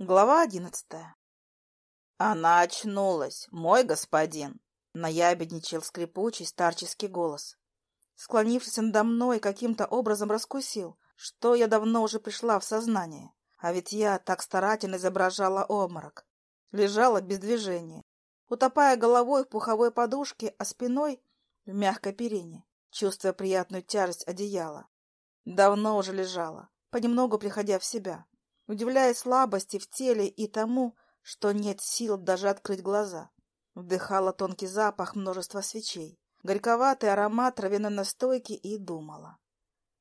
Глава одиннадцатая. Она очнулась, мой господин, наябедничал скрипучий старческий голос. Склонившись надо мной, каким-то образом раскусил, что я давно уже пришла в сознание. А ведь я так старательно изображала обморок. Лежала без движения, утопая головой в пуховой подушке, а спиной в мягкой перине, чувствуя приятную тяжесть одеяла. Давно уже лежала, понемногу приходя в себя удивляясь слабости в теле и тому, что нет сил даже открыть глаза. Вдыхала тонкий запах множества свечей, горьковатый аромат травяной настойки и думала.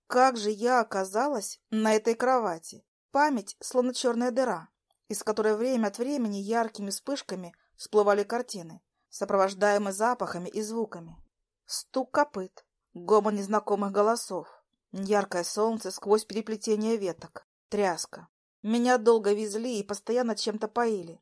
Как же я оказалась на этой кровати? Память, словно черная дыра, из которой время от времени яркими вспышками всплывали картины, сопровождаемые запахами и звуками. Стук копыт, гомон незнакомых голосов, яркое солнце сквозь переплетение веток, тряска. Меня долго везли и постоянно чем-то поили.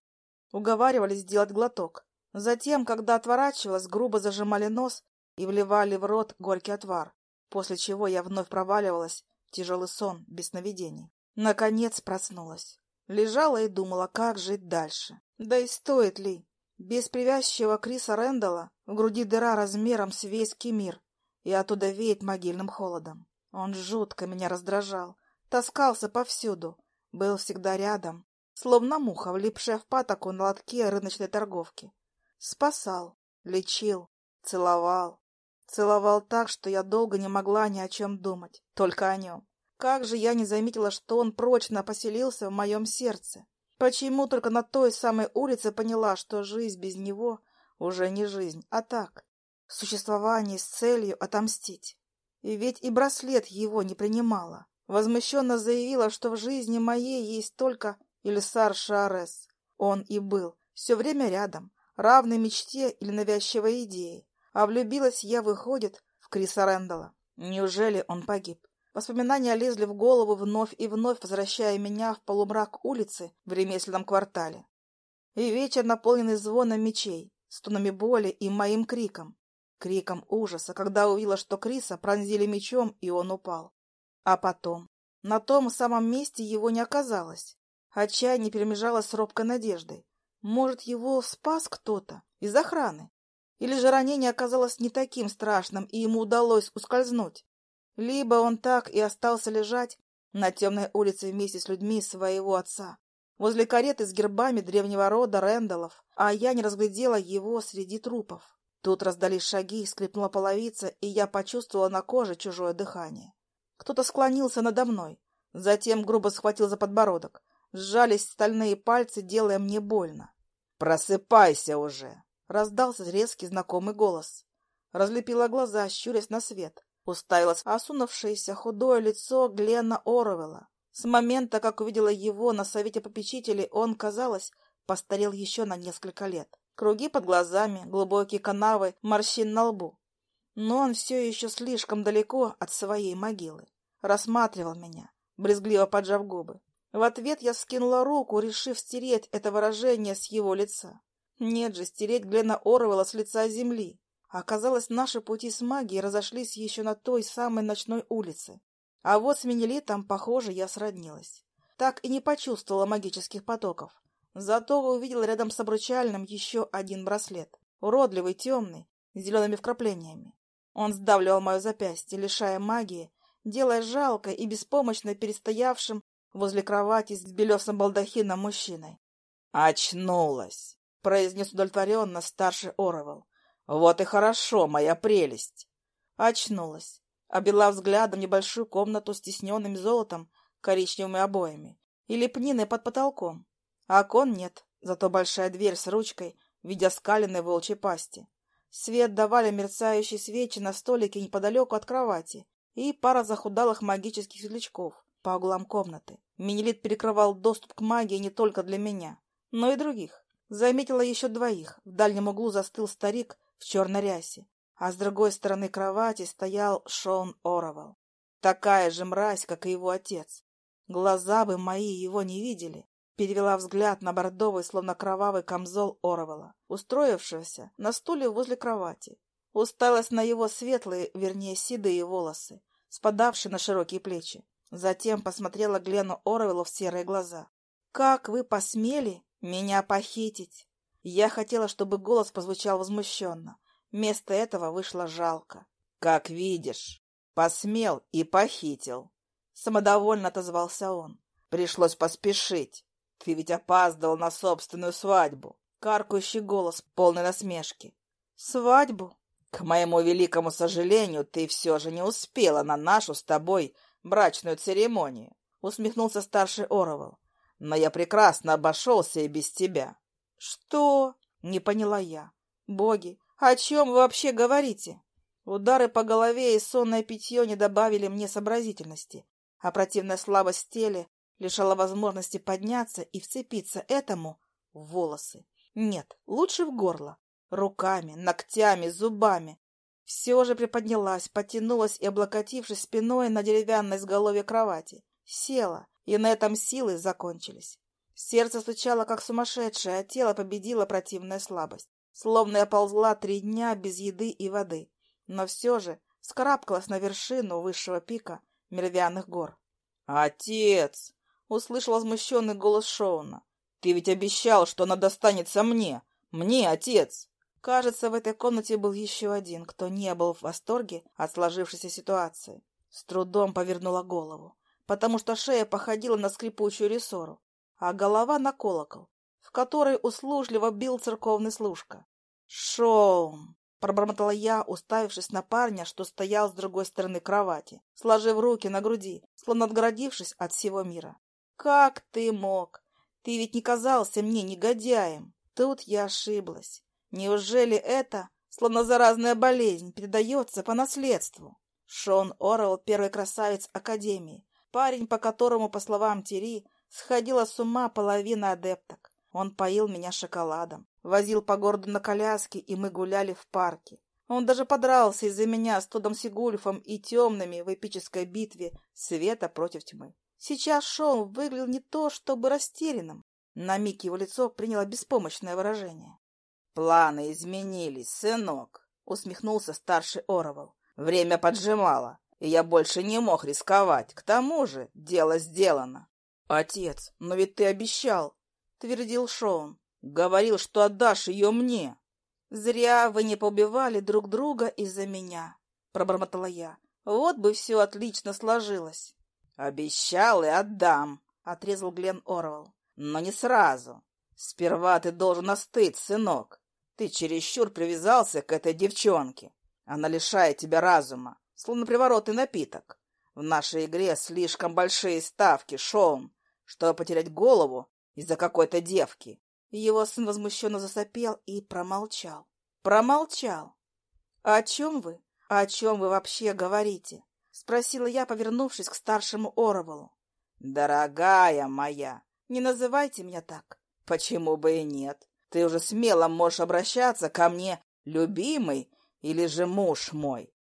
Уговаривали сделать глоток. Затем, когда отворачивалась, грубо зажимали нос и вливали в рот горький отвар, после чего я вновь проваливалась в тяжелый сон без сновидений. Наконец проснулась. Лежала и думала, как жить дальше. Да и стоит ли? Без привязчивого Криса Рэндалла в груди дыра размером с весь Кемир, и оттуда веет могильным холодом. Он жутко меня раздражал, таскался повсюду, был всегда рядом, словно муха, влипшая в патоку на лотке рыночной торговки. Спасал, лечил, целовал. Целовал так, что я долго не могла ни о чем думать, только о нем. Как же я не заметила, что он прочно поселился в моем сердце. Почему только на той самой улице поняла, что жизнь без него уже не жизнь, а так, существование с целью отомстить. И ведь и браслет его не принимала. Возмущенно заявила, что в жизни моей есть только Ильсар Шарес. Он и был, все время рядом, равный мечте или навязчивой идее. А влюбилась я, выходит, в Криса Рэндалла. Неужели он погиб? Воспоминания лезли в голову вновь и вновь, возвращая меня в полумрак улицы в ремесленном квартале. И вечер, наполненный звоном мечей, стонами боли и моим криком. Криком ужаса, когда увидела, что Криса пронзили мечом, и он упал. А потом? На том самом месте его не оказалось. Отчаяние перемежалось с робкой надеждой. Может, его спас кто-то из охраны? Или же ранение оказалось не таким страшным, и ему удалось ускользнуть? Либо он так и остался лежать на темной улице вместе с людьми своего отца, возле кареты с гербами древнего рода Рэндаллов, а я не разглядела его среди трупов. Тут раздались шаги, скрипнула половица, и я почувствовала на коже чужое дыхание. Кто-то склонился надо мной, затем грубо схватил за подбородок. Сжались стальные пальцы, делая мне больно. «Просыпайся уже!» — раздался резкий знакомый голос. Разлепила глаза, щурясь на свет. Уставилась осунувшееся худое лицо Глена Оруэлла. С момента, как увидела его на совете попечителей, он, казалось, постарел еще на несколько лет. Круги под глазами, глубокие канавы, морщин на лбу но он все еще слишком далеко от своей могилы. Рассматривал меня, брезгливо поджав губы. В ответ я скинула руку, решив стереть это выражение с его лица. Нет же, стереть Глена Оруэлла с лица земли. Оказалось, наши пути с магией разошлись еще на той самой ночной улице. А вот с Менелитом, похоже, я сроднилась. Так и не почувствовала магических потоков. Зато увидела рядом с обручальным еще один браслет. Уродливый, темный, с зелеными вкраплениями. Он сдавливал мое запястье, лишая магии, делая жалко и беспомощно перестоявшим возле кровати с белесым балдахином мужчиной. «Очнулась!» — произнес удовлетворенно старший Оровел. «Вот и хорошо, моя прелесть!» Очнулась. Обвела взглядом небольшую комнату с тисненным золотом, коричневыми обоями и лепниной под потолком. окон нет, зато большая дверь с ручкой в виде скаленной волчьей пасти. Свет давали мерцающие свечи на столике неподалеку от кровати и пара захудалых магических светлячков по углам комнаты. Минелит перекрывал доступ к магии не только для меня, но и других. Заметила еще двоих. В дальнем углу застыл старик в черной рясе, а с другой стороны кровати стоял Шон Оровал. Такая же мразь, как и его отец. Глаза бы мои его не видели, Перевела взгляд на бордовый, словно кровавый камзол Орвела, устроившегося на стуле возле кровати. Усталась на его светлые, вернее, седые волосы, спадавшие на широкие плечи. Затем посмотрела Глену Орвелу в серые глаза. Как вы посмели меня похитить? Я хотела, чтобы голос позвучал возмущенно. Вместо этого вышло жалко. Как видишь, посмел и похитил. Самодовольно отозвался он. Пришлось поспешить. Ты ведь опаздывал на собственную свадьбу. Каркающий голос, полный насмешки. Свадьбу? К моему великому сожалению, ты все же не успела на нашу с тобой брачную церемонию. Усмехнулся старший Оровал. Но я прекрасно обошелся и без тебя. Что? Не поняла я. Боги, о чем вы вообще говорите? Удары по голове и сонное питье не добавили мне сообразительности, а противная слабость в теле лишала возможности подняться и вцепиться этому в волосы. Нет, лучше в горло. Руками, ногтями, зубами. Все же приподнялась, потянулась и, облокотившись спиной на деревянной изголовье кровати, села, и на этом силы закончились. Сердце стучало, как сумасшедшее, а тело победило противная слабость. Словно я ползла три дня без еды и воды, но все же скарабкалась на вершину высшего пика Мервяных гор. «Отец!» — услышал возмущенный голос Шоуна. «Ты ведь обещал, что она достанется мне! Мне, отец!» Кажется, в этой комнате был еще один, кто не был в восторге от сложившейся ситуации. С трудом повернула голову, потому что шея походила на скрипучую рессору, а голова на колокол, в который услужливо бил церковный служка. «Шоун!» — пробормотала я, уставившись на парня, что стоял с другой стороны кровати, сложив руки на груди, словно отгородившись от всего мира. «Как ты мог? Ты ведь не казался мне негодяем!» Тут я ошиблась. Неужели это, словно заразная болезнь, передается по наследству? Шон Орвелл — первый красавец Академии, парень, по которому, по словам Тири, сходила с ума половина адепток. Он поил меня шоколадом, возил по городу на коляске, и мы гуляли в парке. Он даже подрался из-за меня с Тодом Сигульфом и темными в эпической битве света против тьмы. Сейчас Шон выглядел не то чтобы растерянным. На миг его лицо приняло беспомощное выражение. «Планы изменились, сынок», — усмехнулся старший Оровал. «Время поджимало, и я больше не мог рисковать. К тому же дело сделано». «Отец, но ведь ты обещал», — твердил Шоун. «Говорил, что отдашь ее мне». «Зря вы не поубивали друг друга из-за меня», — пробормотала я. «Вот бы все отлично сложилось». «Обещал и отдам», — отрезал Глен Орвал. «Но не сразу. Сперва ты должен остыть, сынок. Ты чересчур привязался к этой девчонке. Она лишает тебя разума, словно приворотный напиток. В нашей игре слишком большие ставки, Шоун, чтобы потерять голову из-за какой-то девки. Его сын возмущенно засопел и промолчал. Промолчал. «О чем вы? О чем вы вообще говорите?» — спросила я, повернувшись к старшему Оровалу. «Дорогая моя, не называйте меня так». «Почему бы и нет? Ты уже смело можешь обращаться ко мне, любимый или же муж мой.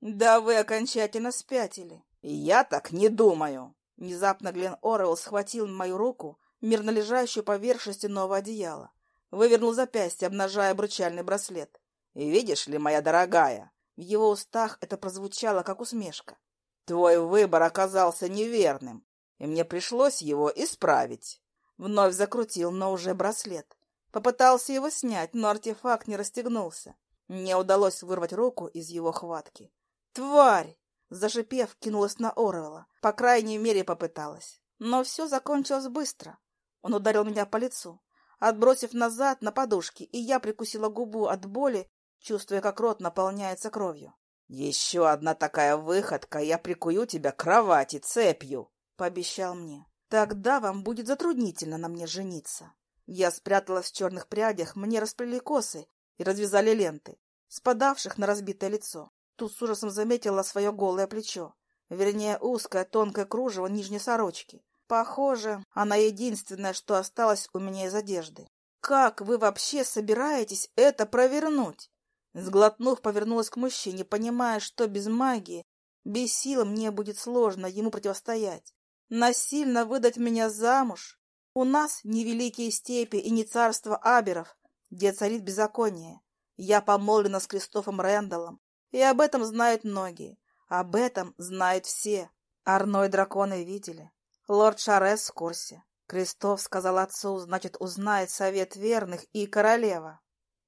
Да вы окончательно спятили. Я так не думаю. Внезапно Глен Орвелл схватил мою руку, мирно лежащую поверх шерстяного одеяла. Вывернул запястье, обнажая обручальный браслет. Видишь ли, моя дорогая, в его устах это прозвучало, как усмешка. Твой выбор оказался неверным, и мне пришлось его исправить. Вновь закрутил, но уже браслет. Попытался его снять, но артефакт не расстегнулся. Мне удалось вырвать руку из его хватки. «Тварь!» Зашипев, кинулась на Орвелла. По крайней мере, попыталась. Но все закончилось быстро. Он ударил меня по лицу, отбросив назад на подушки, и я прикусила губу от боли, чувствуя, как рот наполняется кровью. «Еще одна такая выходка, я прикую тебя к кровати цепью», — пообещал мне. «Тогда вам будет затруднительно на мне жениться». Я спряталась в черных прядях, мне расплели косы и развязали ленты, спадавших на разбитое лицо. Тут с ужасом заметила свое голое плечо, вернее, узкое тонкое кружево нижней сорочки. Похоже, она единственная, что осталось у меня из одежды. «Как вы вообще собираетесь это провернуть?» Сглотнув, повернулась к мужчине, понимая, что без магии, без силы мне будет сложно ему противостоять. Насильно выдать меня замуж? У нас не великие степи и не царство Аберов, где царит беззаконие. Я помолвлена с Кристофом Рэндаллом, и об этом знают многие. Об этом знают все. Арно и драконы видели. Лорд Шарес в курсе. Крестов сказал отцу, значит, узнает совет верных и королева.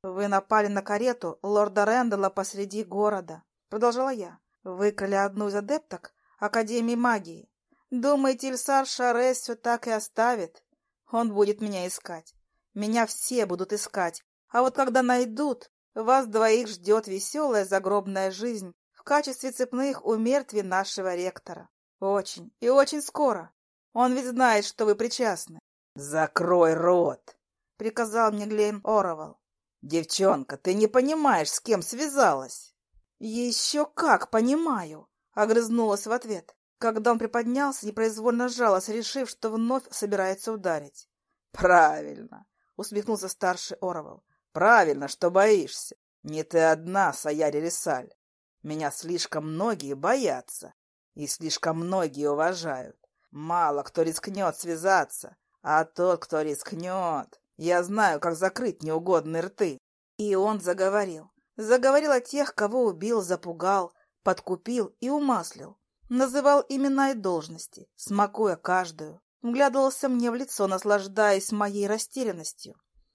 Вы напали на карету лорда Рэндалла посреди города, продолжала я. Выкрали одну из адепток Академии магии. Думаете, Ильсар Шарес все так и оставит? Он будет меня искать. Меня все будут искать. А вот когда найдут, вас двоих ждет веселая загробная жизнь в качестве цепных у мертви нашего ректора. Очень и очень скоро. Он ведь знает, что вы причастны. «Закрой рот!» — приказал мне Глейн Оровал. «Девчонка, ты не понимаешь, с кем связалась!» «Еще как понимаю!» — огрызнулась в ответ, когда он приподнялся, непроизвольно сжалась, решив, что вновь собирается ударить. «Правильно!» — усмехнулся старший Оровал. «Правильно, что боишься. Не ты одна, Саяри Рисаль. Меня слишком многие боятся, и слишком многие уважают. Мало кто рискнет связаться, а тот, кто рискнет, я знаю, как закрыть неугодные рты. И он заговорил. Заговорил о тех, кого убил, запугал, подкупил и умаслил. Называл имена и должности, смакуя каждую. Вглядывался мне в лицо, наслаждаясь моей растерянностью.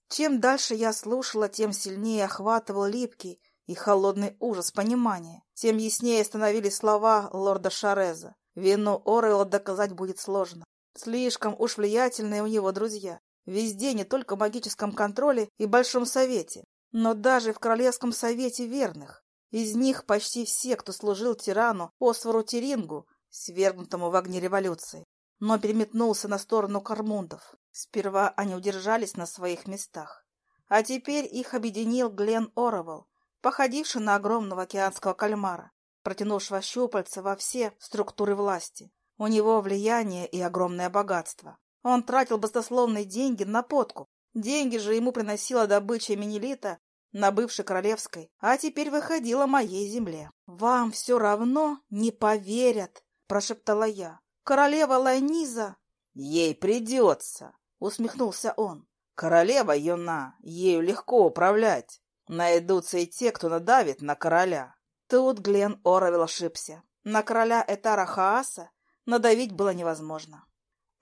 Чем дальше я слушала, тем сильнее охватывал липкий и холодный ужас понимания, тем яснее становились слова лорда Шареза. Вину Орелла доказать будет сложно. Слишком уж влиятельные у него друзья. Везде, не только в магическом контроле и Большом Совете, но даже в Королевском Совете Верных. Из них почти все, кто служил тирану Освору Терингу, свергнутому в огне революции, но переметнулся на сторону Кармундов. Сперва они удержались на своих местах, а теперь их объединил Глен Оровал, походивший на огромного океанского кальмара, протянувшего щупальца во все структуры власти. У него влияние и огромное богатство. Он тратил баснословные деньги на подкуп. Деньги же ему приносила добыча Менелита на бывшей королевской, а теперь выходила моей земле. «Вам все равно не поверят», — прошептала я. «Королева Лайниза...» «Ей придется», — усмехнулся он. «Королева юна, ею легко управлять. Найдутся и те, кто надавит на короля. Тут Глен Оровел ошибся. На короля Этара Хааса надавить было невозможно.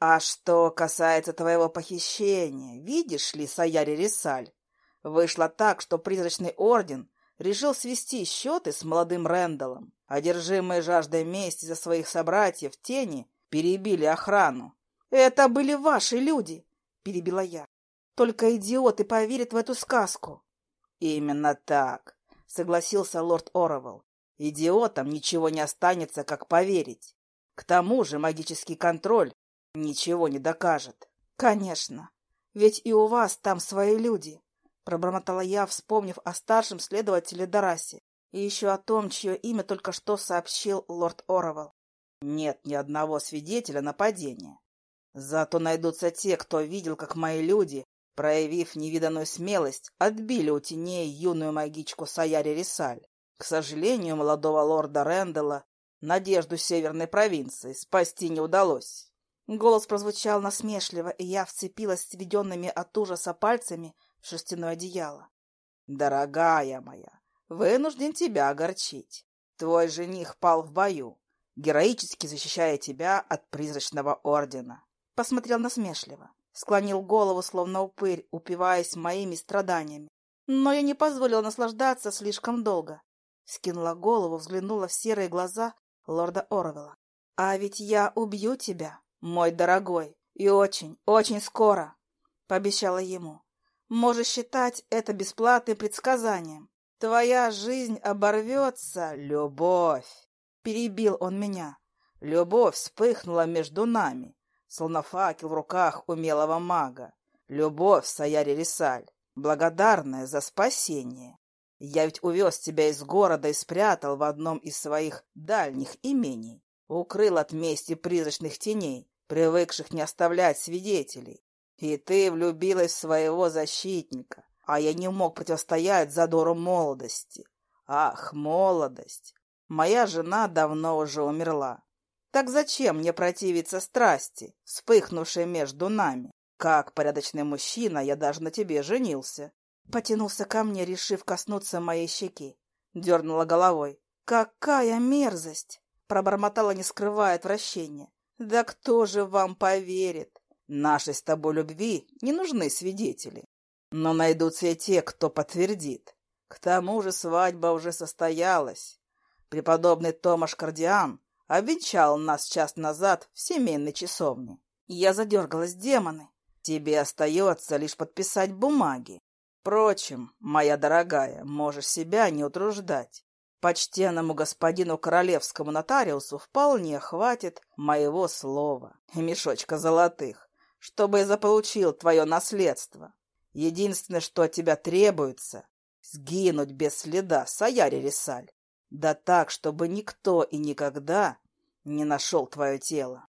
А что касается твоего похищения, видишь ли, Саяри Рисаль, вышло так, что призрачный орден решил свести счеты с молодым Рэндаллом. Одержимые жаждой мести за своих собратьев тени перебили охрану. «Это были ваши люди!» — перебила я. «Только идиоты поверят в эту сказку!» «Именно так!» согласился лорд Оровел. Идиотам ничего не останется, как поверить. К тому же магический контроль ничего не докажет. Конечно, ведь и у вас там свои люди, пробормотала я, вспомнив о старшем следователе Дарасе и еще о том, чье имя только что сообщил лорд Оровел. Нет ни одного свидетеля нападения. Зато найдутся те, кто видел, как мои люди проявив невиданную смелость, отбили у теней юную магичку Саяри Рисаль. К сожалению, молодого лорда Рэндалла надежду северной провинции спасти не удалось. Голос прозвучал насмешливо, и я вцепилась сведенными от ужаса пальцами в шерстяное одеяло. «Дорогая моя, вынужден тебя огорчить. Твой жених пал в бою, героически защищая тебя от призрачного ордена». Посмотрел насмешливо склонил голову, словно упырь, упиваясь моими страданиями. Но я не позволила наслаждаться слишком долго. Скинула голову, взглянула в серые глаза лорда Оровела. «А ведь я убью тебя, мой дорогой, и очень, очень скоро», — пообещала ему. «Можешь считать это бесплатным предсказанием. Твоя жизнь оборвется, любовь!» Перебил он меня. Любовь вспыхнула между нами, словно факел в руках умелого мага. Любовь, Саяри Рисаль, благодарная за спасение. Я ведь увез тебя из города и спрятал в одном из своих дальних имений. Укрыл от мести призрачных теней, привыкших не оставлять свидетелей. И ты влюбилась в своего защитника, а я не мог противостоять задору молодости. Ах, молодость! Моя жена давно уже умерла. Так зачем мне противиться страсти, вспыхнувшей между нами? Как порядочный мужчина, я даже на тебе женился. Потянулся ко мне, решив коснуться моей щеки. Дернула головой. «Какая мерзость!» Пробормотала, не скрывая отвращения. «Да кто же вам поверит?» Нашей с тобой любви не нужны свидетели. Но найдутся и те, кто подтвердит. К тому же свадьба уже состоялась. Преподобный Томаш Кардиан обвенчал нас час назад в семейной часовне. Я задергалась, демоны. Тебе остается лишь подписать бумаги. Впрочем, моя дорогая, можешь себя не утруждать. Почтенному господину королевскому нотариусу вполне хватит моего слова и мешочка золотых, чтобы я заполучил твое наследство. Единственное, что от тебя требуется — сгинуть без следа, Саяри Рисаль. Да так, чтобы никто и никогда не нашел твое тело.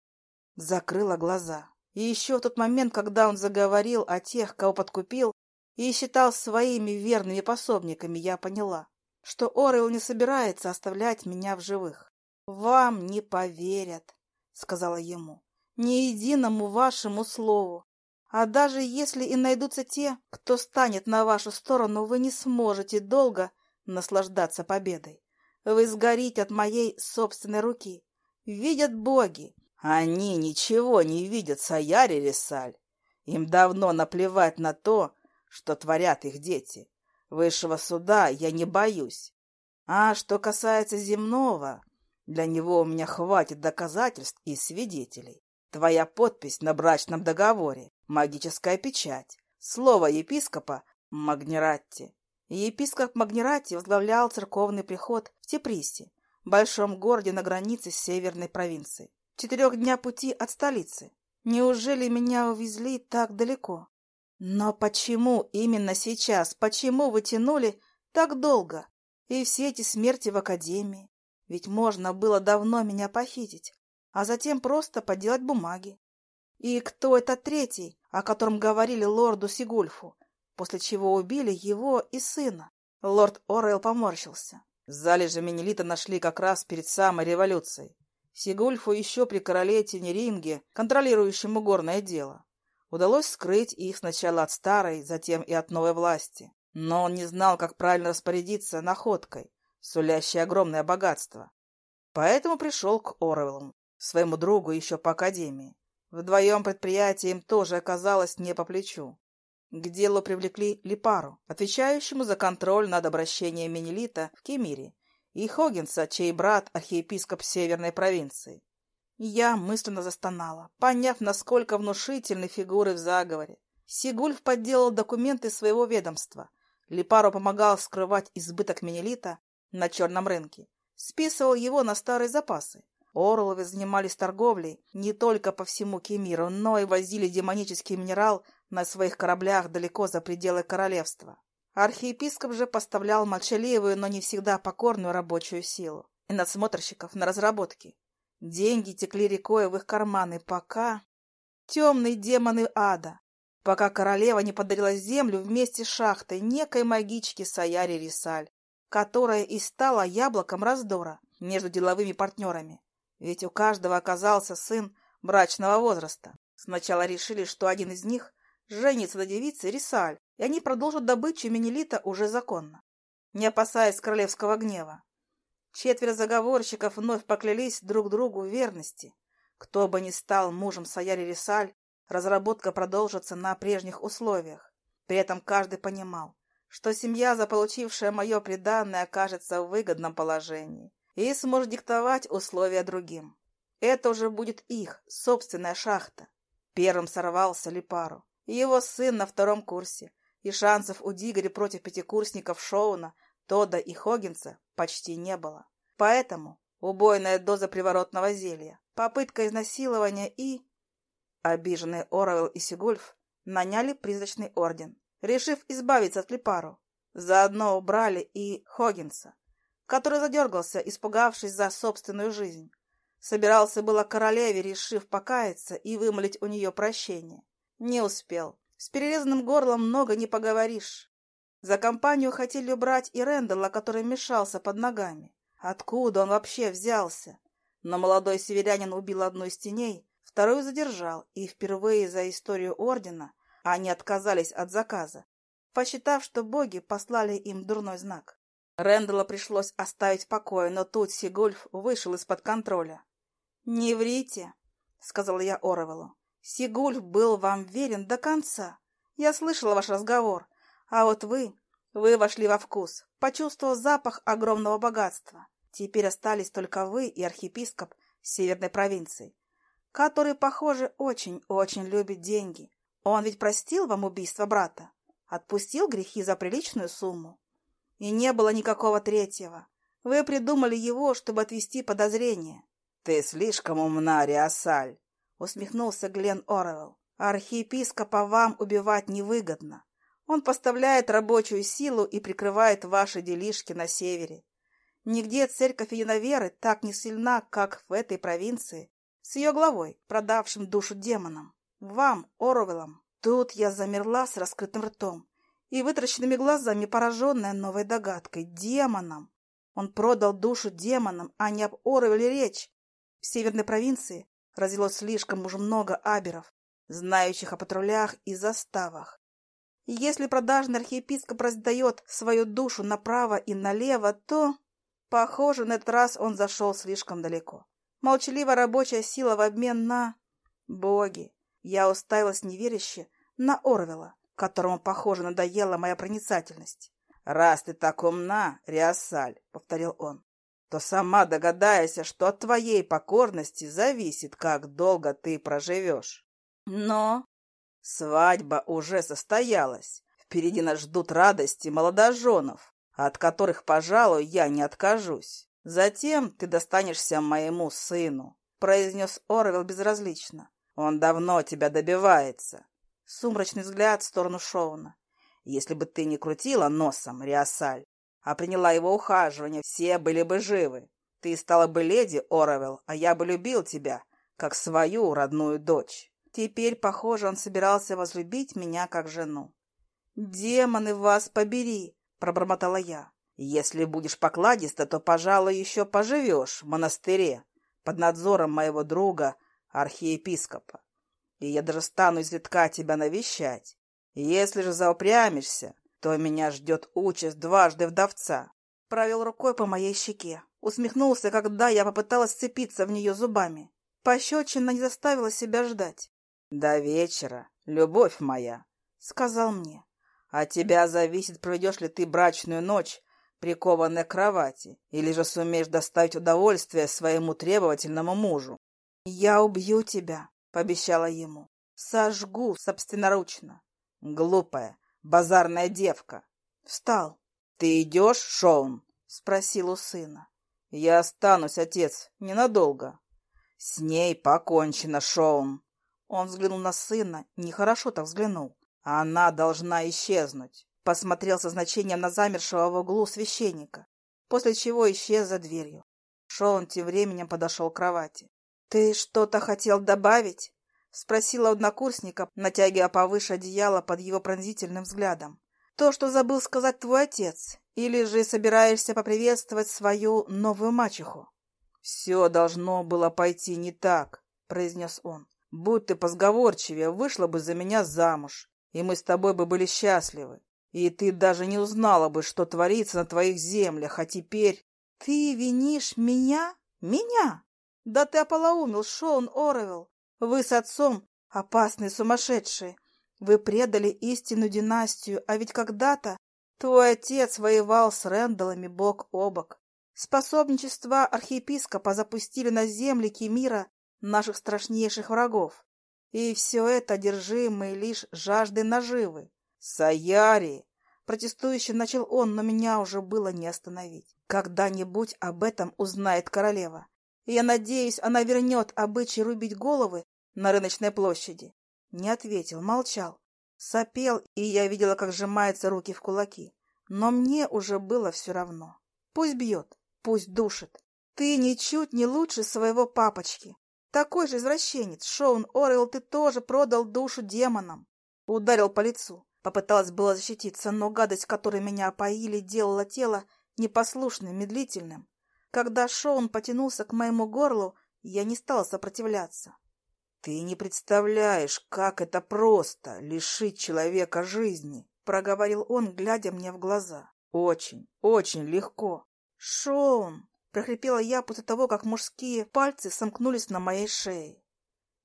Закрыла глаза. И еще в тот момент, когда он заговорил о тех, кого подкупил, и считал своими верными пособниками, я поняла, что Орел не собирается оставлять меня в живых. «Вам не поверят», — сказала ему, — «ни единому вашему слову. А даже если и найдутся те, кто станет на вашу сторону, вы не сможете долго наслаждаться победой. Вы сгорите от моей собственной руки. Видят боги. Они ничего не видят, Саяри Рисаль. Им давно наплевать на то, что творят их дети. Высшего суда я не боюсь. А что касается земного, для него у меня хватит доказательств и свидетелей. Твоя подпись на брачном договоре, магическая печать, слово епископа Магнератти. Епископ Магнератти возглавлял церковный приход в Теприсе, большом городе на границе с северной провинцией. Четырех дня пути от столицы. Неужели меня увезли так далеко? Но почему именно сейчас? Почему вы тянули так долго? И все эти смерти в академии? Ведь можно было давно меня похитить, а затем просто поделать бумаги. И кто этот третий, о котором говорили лорду Сигульфу, после чего убили его и сына? Лорд Орел поморщился. В зале же Менелита нашли как раз перед самой революцией. Сигульфу еще при короле Тенеринге, контролирующему горное дело. Удалось скрыть их сначала от старой, затем и от новой власти. Но он не знал, как правильно распорядиться находкой, сулящей огромное богатство. Поэтому пришел к Оруэллу, своему другу еще по академии. Вдвоем предприятие им тоже оказалось не по плечу. К делу привлекли Липару, отвечающему за контроль над обращением Менелита в Кемире, и Хогинса, чей брат архиепископ Северной провинции. Я мысленно застонала, поняв, насколько внушительны фигуры в заговоре. Сигульф подделал документы своего ведомства. Липару помогал скрывать избыток Менелита на черном рынке. Списывал его на старые запасы. Орловы занимались торговлей не только по всему Кемиру, но и возили демонический минерал на своих кораблях далеко за пределы королевства. Архиепископ же поставлял молчаливую, но не всегда покорную рабочую силу и надсмотрщиков на разработки. Деньги текли рекой в их карманы, пока... Темные демоны ада, пока королева не подарила землю вместе с шахтой некой магички Саяри Рисаль, которая и стала яблоком раздора между деловыми партнерами. Ведь у каждого оказался сын брачного возраста. Сначала решили, что один из них женится на девице Рисаль, и они продолжат добычу Менелита уже законно, не опасаясь королевского гнева. Четверо заговорщиков вновь поклялись друг другу в верности. Кто бы ни стал мужем Саяри Рисаль, разработка продолжится на прежних условиях. При этом каждый понимал, что семья, заполучившая мое преданное, окажется в выгодном положении и сможет диктовать условия другим. Это уже будет их собственная шахта. Первым сорвался Липару. Его сын на втором курсе. И шансов у Дигори против пятикурсников Шоуна, Тода и Хоггинса почти не было. Поэтому убойная доза приворотного зелья, попытка изнасилования и... Обиженные Оруэлл и Сигульф наняли призрачный орден, решив избавиться от Липару. Заодно убрали и Хоггинса, который задергался, испугавшись за собственную жизнь. Собирался было королеве, решив покаяться и вымолить у нее прощение. Не успел. С перерезанным горлом много не поговоришь. За компанию хотели убрать и Рэндалла, который мешался под ногами. Откуда он вообще взялся? Но молодой северянин убил одну из теней, вторую задержал, и впервые за историю Ордена они отказались от заказа, посчитав, что боги послали им дурной знак. Рэндалла пришлось оставить в покое, но тут Сигульф вышел из-под контроля. «Не врите», — сказала я Оровелу. Сигульф был вам верен до конца. Я слышала ваш разговор. А вот вы, вы вошли во вкус, почувствовав запах огромного богатства. Теперь остались только вы и архиепископ северной провинции, который, похоже, очень-очень любит деньги. Он ведь простил вам убийство брата, отпустил грехи за приличную сумму. И не было никакого третьего. Вы придумали его, чтобы отвести подозрения. — Ты слишком умна, Риасаль, — усмехнулся Глен Оруэлл. — Архиепископа вам убивать невыгодно. Он поставляет рабочую силу и прикрывает ваши делишки на севере. Нигде церковь единоверы так не сильна, как в этой провинции, с ее главой, продавшим душу демонам. Вам, Оруэллам. Тут я замерла с раскрытым ртом и вытраченными глазами, пораженная новой догадкой. Демонам! Он продал душу демонам, а не об Оруэлле речь. В северной провинции родилось слишком уж много аберов, знающих о патрулях и заставах. Если продажный архиепископ раздает свою душу направо и налево, то, похоже, на этот раз он зашел слишком далеко. Молчаливая рабочая сила в обмен на... Боги! Я уставилась неверяще на Орвела, которому, похоже, надоела моя проницательность. «Раз ты так умна, Риасаль», — повторил он, — «то сама догадайся, что от твоей покорности зависит, как долго ты проживешь». «Но...» «Свадьба уже состоялась. Впереди нас ждут радости молодоженов, от которых, пожалуй, я не откажусь. Затем ты достанешься моему сыну», — произнес Орвел безразлично. «Он давно тебя добивается». Сумрачный взгляд в сторону Шоуна. Если бы ты не крутила носом, Риасаль, а приняла его ухаживание, все были бы живы. Ты стала бы леди Оровел, а я бы любил тебя, как свою родную дочь. Теперь, похоже, он собирался возлюбить меня как жену. «Демоны вас побери!» — пробормотала я. «Если будешь покладиста, то, пожалуй, еще поживешь в монастыре под надзором моего друга, архиепископа. И я даже стану изредка тебя навещать. Если же заупрямишься, то меня ждет участь дважды вдовца. Провел рукой по моей щеке. Усмехнулся, когда я попыталась сцепиться в нее зубами. Пощечина не заставила себя ждать. «До вечера, любовь моя», — сказал мне. «От тебя зависит, проведешь ли ты брачную ночь, прикованная к кровати, или же сумеешь доставить удовольствие своему требовательному мужу». «Я убью тебя», — пообещала ему. «Сожгу собственноручно. Глупая, базарная девка. Встал. Ты идешь, Шоун? Спросил у сына. Я останусь, отец, ненадолго. С ней покончено, Шоун. Он взглянул на сына, нехорошо так взглянул. Она должна исчезнуть. Посмотрел со значением на замершего в углу священника, после чего исчез за дверью. Шоун тем временем подошел к кровати. «Ты что-то хотел добавить?» — спросила однокурсника, натягивая повыше одеяло под его пронзительным взглядом. «То, что забыл сказать твой отец, или же собираешься поприветствовать свою новую мачеху?» «Все должно было пойти не так», — произнес он. «Будь ты позговорчивее, вышла бы за меня замуж, и мы с тобой бы были счастливы. И ты даже не узнала бы, что творится на твоих землях, а теперь...» «Ты винишь меня? Меня? Да ты ополоумил, Шоун Оруэлл! Вы с отцом опасные сумасшедшие. Вы предали истинную династию, а ведь когда-то твой отец воевал с Рэндаллами бок о бок. Способничество архиепископа запустили на земли Кемира наших страшнейших врагов. И все это одержимые лишь жаждой наживы. «Саяри!» — протестующе начал он, но меня уже было не остановить. Когда-нибудь об этом узнает королева. Я надеюсь, она вернет обычай рубить головы на рыночной площади. Не ответил, молчал. Сопел, и я видела, как сжимаются руки в кулаки. Но мне уже было все равно. Пусть бьет, пусть душит. Ты ничуть не лучше своего папочки. Такой же извращенец. Шоун Орел, ты тоже продал душу демонам. Ударил по лицу. Попыталась было защититься, но гадость, которой меня опоили, делала тело непослушным, медлительным. Когда Шоун потянулся к моему горлу, я не стала сопротивляться. «Ты не представляешь, как это просто — лишить человека жизни», — проговорил он, глядя мне в глаза. «Очень, очень легко». «Шон!» — прохрипела я после того, как мужские пальцы сомкнулись на моей шее.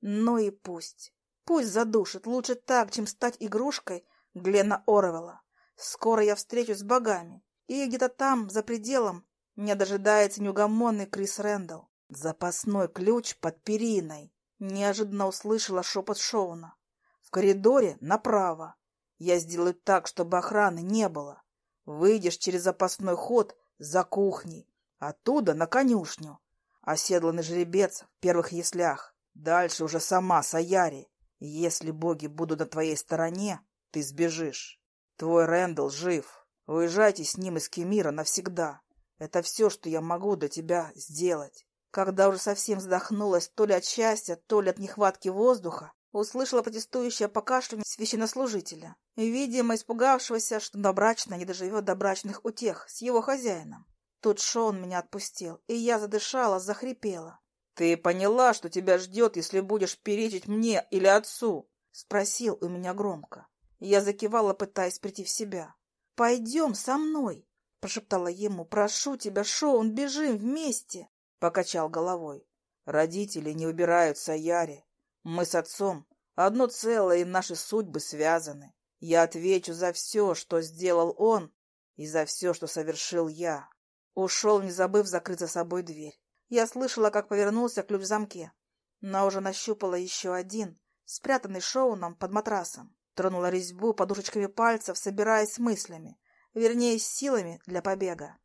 «Ну и пусть. Пусть задушит, лучше так, чем стать игрушкой Глена Орвелла. Скоро я встречусь с богами, и где-то там, за пределом, меня дожидается неугомонный Крис Рэндалл. Запасной ключ под периной. Неожиданно услышала шепот Шоуна. В коридоре направо. Я сделаю так, чтобы охраны не было. Выйдешь через запасной ход за кухней, оттуда на конюшню. Оседланный жеребец в первых яслях. Дальше уже сама Саяри. Если боги будут на твоей стороне, ты сбежишь. Твой Рэндалл жив. Уезжайте с ним из Кемира навсегда. Это все, что я могу для тебя сделать. Когда уже совсем вздохнулась то ли от счастья, то ли от нехватки воздуха, услышала протестующее покашливание священнослужителя, видимо, испугавшегося, что добрачно не доживет до брачных утех с его хозяином. Тут Шон меня отпустил, и я задышала, захрипела. — Ты поняла, что тебя ждет, если будешь перечить мне или отцу? — спросил у меня громко. Я закивала, пытаясь прийти в себя. — Пойдем со мной, — прошептала ему. — Прошу тебя, Шоун, бежим вместе. Покачал головой. Родители не убираются, Яре. Мы с отцом одно целое, и наши судьбы связаны. Я отвечу за все, что сделал он, и за все, что совершил я. Ушел, не забыв закрыть за собой дверь. Я слышала, как повернулся ключ в замке, но уже нащупала еще один, спрятанный Шоуном под матрасом. Тронула резьбу подушечками пальцев, собираясь с мыслями, вернее, с силами для побега.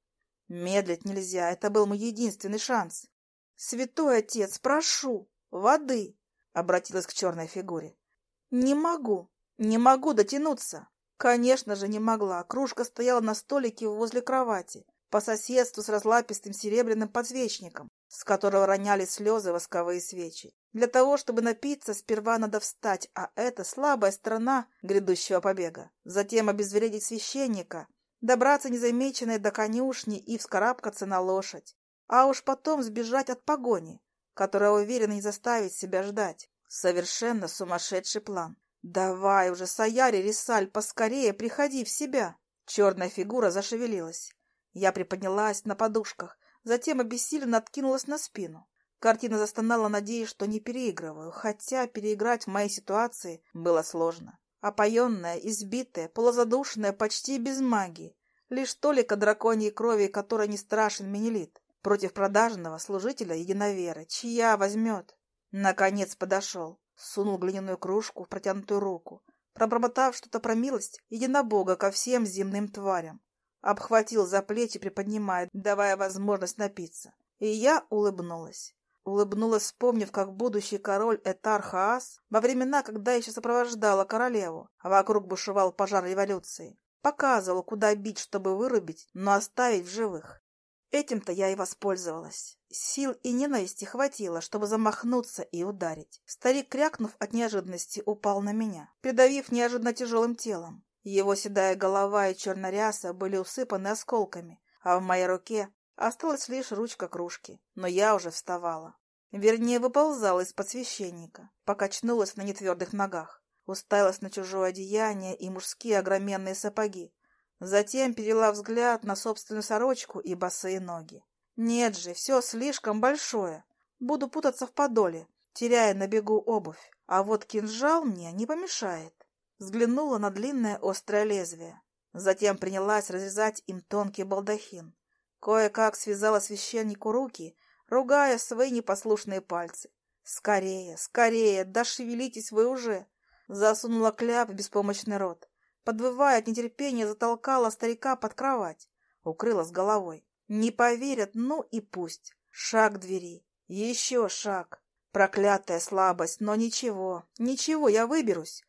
Медлить нельзя, это был мой единственный шанс. «Святой отец, прошу, воды!» — обратилась к черной фигуре. «Не могу, не могу дотянуться!» Конечно же, не могла. Кружка стояла на столике возле кровати, по соседству с разлапистым серебряным подсвечником, с которого роняли слезы восковые свечи. Для того, чтобы напиться, сперва надо встать, а это слабая сторона грядущего побега. Затем обезвредить священника, добраться незамеченной до конюшни и вскарабкаться на лошадь. А уж потом сбежать от погони, которая уверенно не заставит себя ждать. Совершенно сумасшедший план. «Давай уже, Саяри, Рисаль, поскорее приходи в себя!» Черная фигура зашевелилась. Я приподнялась на подушках, затем обессиленно откинулась на спину. Картина застонала, надеясь, что не переигрываю, хотя переиграть в моей ситуации было сложно. Опоенная, избитая, полузадушенная, почти без магии. Лишь толика драконьей крови, которой не страшен Менелит, против продажного служителя единоверы, чья возьмет. Наконец подошел, сунул глиняную кружку в протянутую руку, пробормотав что-то про милость единобога ко всем земным тварям. Обхватил за плечи, приподнимая, давая возможность напиться. И я улыбнулась. Улыбнулась, вспомнив, как будущий король Этар Хаас во времена, когда еще сопровождала королеву, а вокруг бушевал пожар революции, показывал, куда бить, чтобы вырубить, но оставить в живых. Этим-то я и воспользовалась. Сил и ненависти хватило, чтобы замахнуться и ударить. Старик, крякнув от неожиданности, упал на меня, придавив неожиданно тяжелым телом. Его седая голова и черноряса были усыпаны осколками, а в моей руке Осталась лишь ручка кружки, но я уже вставала. Вернее, выползала из-под священника, покачнулась на нетвердых ногах, уставилась на чужое одеяние и мужские огроменные сапоги. Затем перела взгляд на собственную сорочку и босые ноги. Нет же, все слишком большое. Буду путаться в подоле, теряя на бегу обувь. А вот кинжал мне не помешает. Взглянула на длинное острое лезвие. Затем принялась разрезать им тонкий балдахин. Кое-как связала священнику руки, ругая свои непослушные пальцы. «Скорее, скорее, да шевелитесь вы уже!» Засунула кляп в беспомощный рот. Подвывая от нетерпения, затолкала старика под кровать. Укрыла с головой. Не поверят, ну и пусть. Шаг к двери. Еще шаг. Проклятая слабость, но ничего, ничего, я выберусь.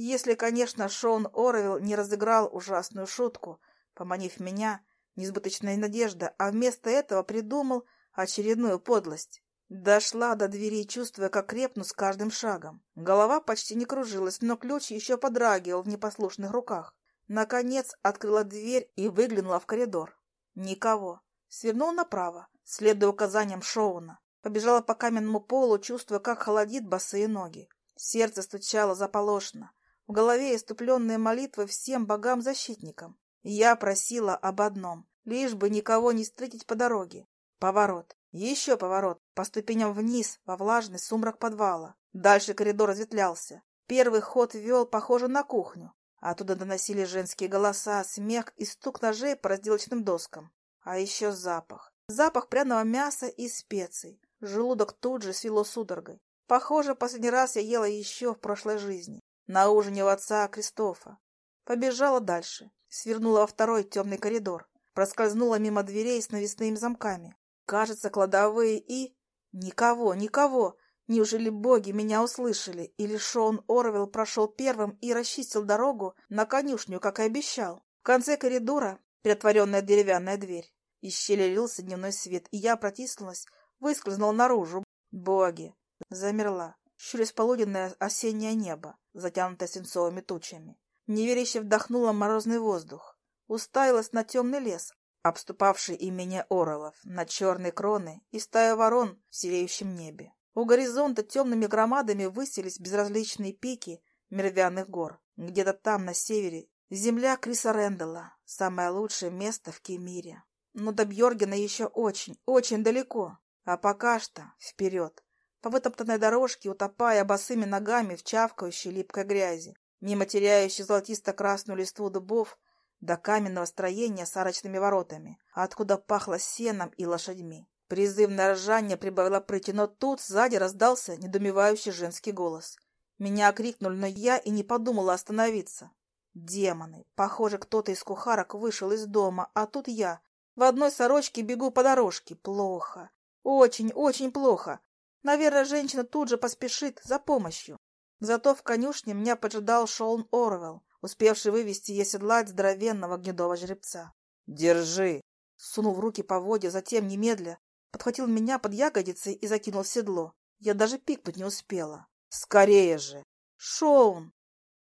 Если, конечно, Шон Оровилл не разыграл ужасную шутку, поманив меня несбыточная надежда, а вместо этого придумал очередную подлость. Дошла до двери, чувствуя, как крепну с каждым шагом. Голова почти не кружилась, но ключ еще подрагивал в непослушных руках. Наконец открыла дверь и выглянула в коридор. Никого. Свернул направо, следуя указаниям Шоуна. Побежала по каменному полу, чувствуя, как холодит босые ноги. Сердце стучало заполошно. В голове иступленные молитвы всем богам-защитникам. Я просила об одном лишь бы никого не встретить по дороге. Поворот. Еще поворот. По ступеням вниз, во влажный сумрак подвала. Дальше коридор разветвлялся. Первый ход вел, похоже, на кухню. Оттуда доносили женские голоса, смех и стук ножей по разделочным доскам. А еще запах. Запах пряного мяса и специй. Желудок тут же свело судорогой. Похоже, последний раз я ела еще в прошлой жизни. На ужине у отца Кристофа. Побежала дальше. Свернула во второй темный коридор. Проскользнула мимо дверей с навесными замками. Кажется, кладовые и... Никого, никого. Неужели боги меня услышали? Или Шон Орвелл прошел первым и расчистил дорогу на конюшню, как и обещал? В конце коридора перетворенная деревянная дверь. Из щели лился дневной свет, и я протиснулась, выскользнула наружу. Боги! Замерла, щурясь полуденное осеннее небо, затянутое свинцовыми тучами. Неверяще вдохнула морозный воздух. Уставилась на темный лес, обступавший имени Орелов, на черные кроны и стая ворон в сереющем небе. У горизонта темными громадами высились безразличные пики мервяных гор. Где-то там, на севере, земля Криса Рэндалла, самое лучшее место в Кемире. Но до Бьоргена еще очень, очень далеко. А пока что вперед. По вытоптанной дорожке, утопая босыми ногами в чавкающей липкой грязи, мимо теряющей золотисто-красную листву дубов, до каменного строения с арочными воротами, откуда пахло сеном и лошадьми. Призывное ржание прибавило прыти, но тут сзади раздался недоумевающий женский голос. Меня окрикнули, но я и не подумала остановиться. Демоны! Похоже, кто-то из кухарок вышел из дома, а тут я. В одной сорочке бегу по дорожке. Плохо. Очень, очень плохо. Наверное, женщина тут же поспешит за помощью. Зато в конюшне меня поджидал Шоун Орвелл, успевший вывести и оседлать здоровенного гнедого жеребца. «Держи!» Сунул в руки поводья, затем немедля подхватил меня под ягодицы и закинул в седло. Я даже пикнуть не успела. «Скорее же!» «Шоун!»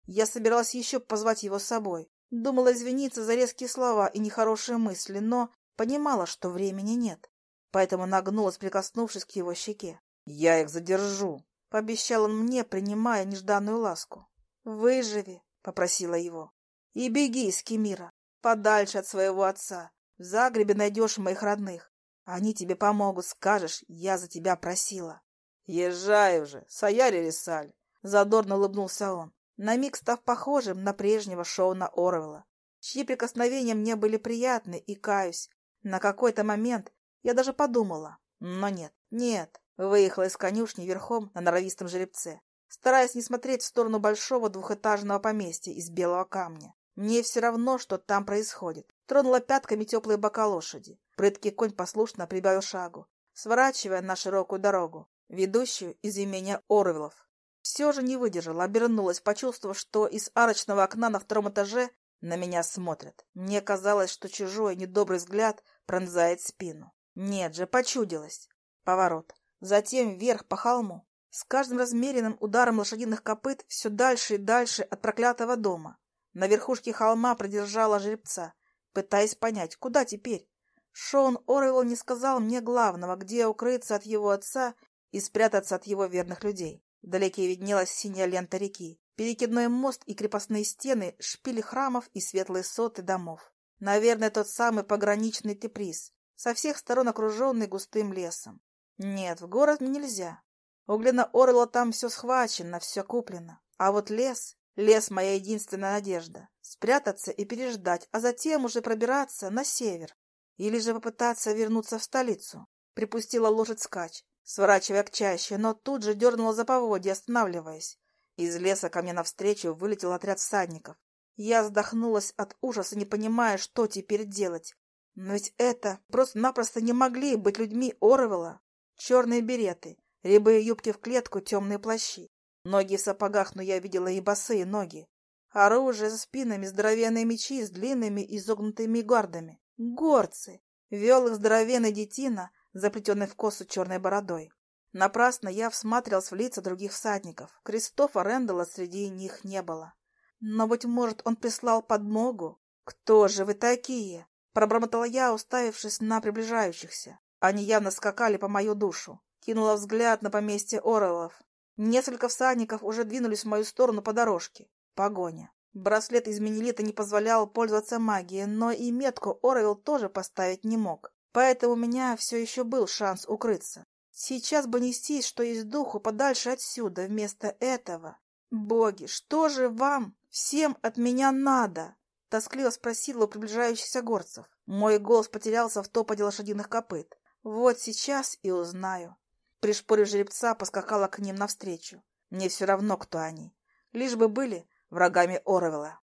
Я собиралась еще позвать его с собой. Думала извиниться за резкие слова и нехорошие мысли, но понимала, что времени нет. Поэтому нагнулась, прикоснувшись к его щеке. «Я их задержу!» — пообещал он мне, принимая нежданную ласку. «Выживи!» — попросила его. «И беги из Кемира, подальше от своего отца. В Загребе найдешь моих родных. Они тебе помогут, скажешь, я за тебя просила. Езжай уже, Саяри Рисаль. Задорно улыбнулся он, на миг став похожим на прежнего Шоуна Орвелла, чьи прикосновения мне были приятны, и каюсь. На какой-то момент я даже подумала, но нет, нет, выехала из конюшни верхом на норовистом жеребце, стараясь не смотреть в сторону большого двухэтажного поместья из белого камня. Мне все равно, что там происходит. Тронула пятками теплые бока лошади. Прыткий конь послушно прибавил шагу, сворачивая на широкую дорогу, ведущую из имения Орвелов. Все же не выдержала, обернулась, почувствовав, что из арочного окна на втором этаже на меня смотрят. Мне казалось, что чужой недобрый взгляд пронзает спину. Нет же, почудилось. Поворот. Затем вверх по холму. С каждым размеренным ударом лошадиных копыт все дальше и дальше от проклятого дома. На верхушке холма продержала жеребца, пытаясь понять, куда теперь. Шон Орвелл не сказал мне главного, где укрыться от его отца и спрятаться от его верных людей. Вдалеке виднелась синяя лента реки, перекидной мост и крепостные стены, шпили храмов и светлые соты домов. Наверное, тот самый пограничный Теприс, со всех сторон окруженный густым лесом. Нет, в город нельзя. У Глена Орла там все схвачено, все куплено. А вот лес... Лес — моя единственная надежда. Спрятаться и переждать, а затем уже пробираться на север. Или же попытаться вернуться в столицу. Припустила лошадь скач, сворачивая к чаще, но тут же дернула за поводья, останавливаясь. Из леса ко мне навстречу вылетел отряд всадников. Я вздохнулась от ужаса, не понимая, что теперь делать. Но ведь это просто-напросто не могли быть людьми Орвела. Черные береты, рябые юбки в клетку, темные плащи. Ноги в сапогах, но я видела и босые ноги. Оружие за спинами, здоровенные мечи с длинными изогнутыми гардами. Горцы! Вел их здоровенный детина, заплетенный в косу черной бородой. Напрасно я всматривался в лица других всадников. Кристофа Рэндалла среди них не было. Но, быть может, он прислал подмогу? Кто же вы такие? Пробормотала я, уставившись на приближающихся. Они явно скакали по мою душу. Кинула взгляд на поместье Орелов. Несколько всадников уже двинулись в мою сторону по дорожке. Погоня. Браслет из минелита не позволял пользоваться магией, но и метку Оровил тоже поставить не мог. Поэтому у меня все еще был шанс укрыться. Сейчас бы нестись, что есть духу, подальше отсюда. Вместо этого «Боги, что же вам всем от меня надо?» — тоскливо спросила у приближающихся горцев. Мой голос потерялся в топоте лошадиных копыт. Вот сейчас и узнаю. Пришпорив жеребца, поскакала к ним навстречу. Мне все равно, кто они. Лишь бы были врагами Оровела.